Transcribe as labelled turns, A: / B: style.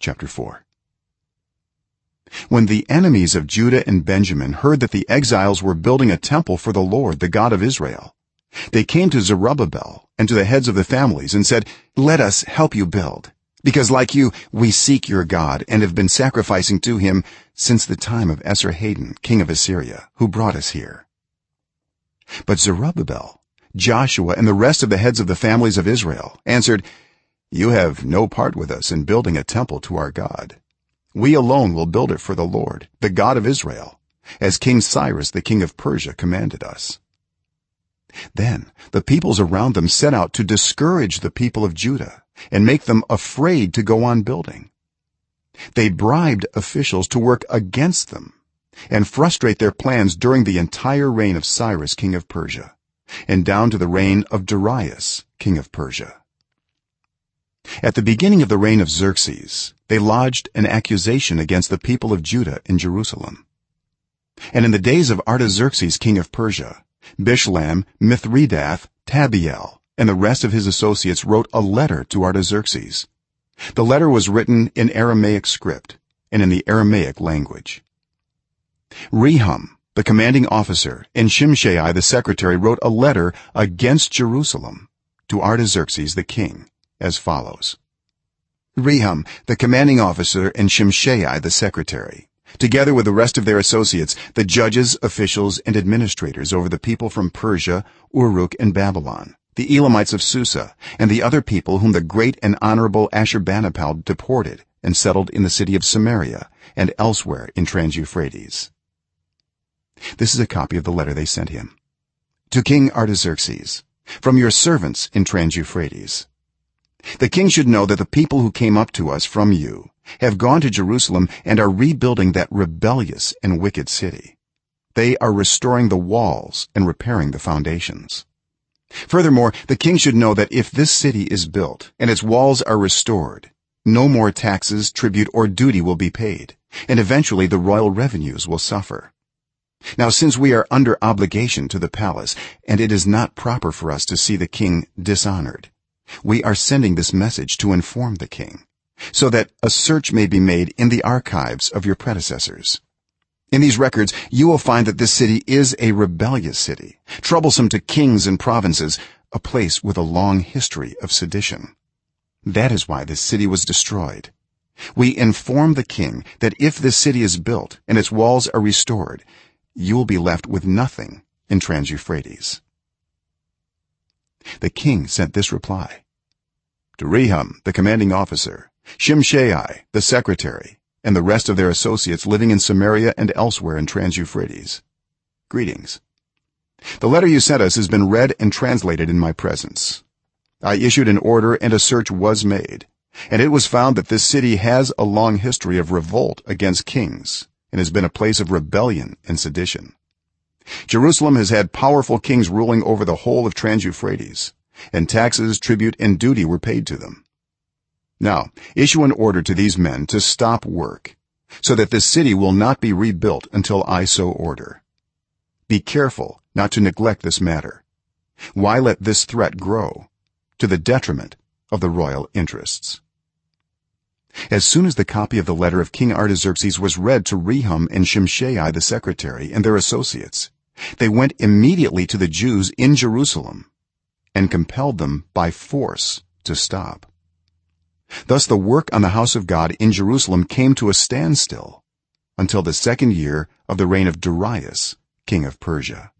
A: chapter 4 when the enemies of judah and benjamin heard that the exiles were building a temple for the lord the god of israel they came to zerubbabel and to the heads of the families and said let us help you build because like you we seek your god and have been sacrificing to him since the time of esarhaddon king of assyria who brought us here. But zerubbabel joshua and the rest of the heads of the families of israel answered you have no part with us in building a temple to our god. We alone will build it for the lord the god of israel as king cyrus the king of persia commanded us. Then the peoples around them set out to discourage the people of judah and make them afraid to go on building. They bribed officials to work against them and frustrate their plans during the entire reign of cyrus king of persia and down to the reign of darius king of persia at the beginning of the reign of xerxes they lodged an accusation against the people of judah in jerusalem. And in the days of artaxerxes king of persia bishlam mithredath tabeel and the rest of his associates wrote a letter to artaxerxes. The letter was written in aramaic script and in the aramaic language. Rehum the commanding officer and shimshai the secretary wrote a letter against jerusalem to artaxerxes the king as follows. Rehum the commanding officer and shimshai the secretary together with the rest of their associates the judges officials and administrators over the people from persia uruk and babylon the elamites of susa and the other people whom the great and honorable ashurbanipal deported and settled in the city of samaria and elsewhere in trans-euphrates. This is a copy of the letter they sent him to king artaxerxes from your servants in trans-euphrates the king should know that the people who came up to us from you have gone to jerusalem and are rebuilding that rebellious and wicked city. They are restoring the walls and repairing the foundations. Furthermore the king should know that if this city is built and its walls are restored no more taxes tribute or duty will be paid and eventually the royal revenues will suffer. Now since we are under obligation to the palace and it is not proper for us to see the king dishonored we are sending this message to inform the king so that a search may be made in the archives of your predecessors. In these records you will find that this city is a rebellious city troublesome to kings and provinces a place with a long history of sedition. That is why this city was destroyed. We inform the king that if this city is built and its walls are restored you will be left with nothing in trans-euphrates the king sent this reply. To rehum the commanding officer shimshai the secretary and the rest of their associates living in samaria and elsewhere in trans-euphrates. Greetings. The letter you sent us has been read and translated in my presence. I issued an order and a search was made and it was found that this city has a long history of revolt against kings and has been a place of rebellion and sedition jerusalem has had powerful kings ruling over the whole of trans-euphrates and taxes tribute and duty were paid to them. Now issue an order to these men to stop work so that this city will not be rebuilt until i so order. Be careful not to neglect this matter. Why let this threat grow? To the detriment of the royal interests. As soon as the copy of the letter of king artaxerxes was read to rehum and shimshai the secretary and their associates they went immediately to the jews in jerusalem and compelled them by force to stop. Thus the work on the house of god in jerusalem came to a standstill until the second year of the reign of darius king of persia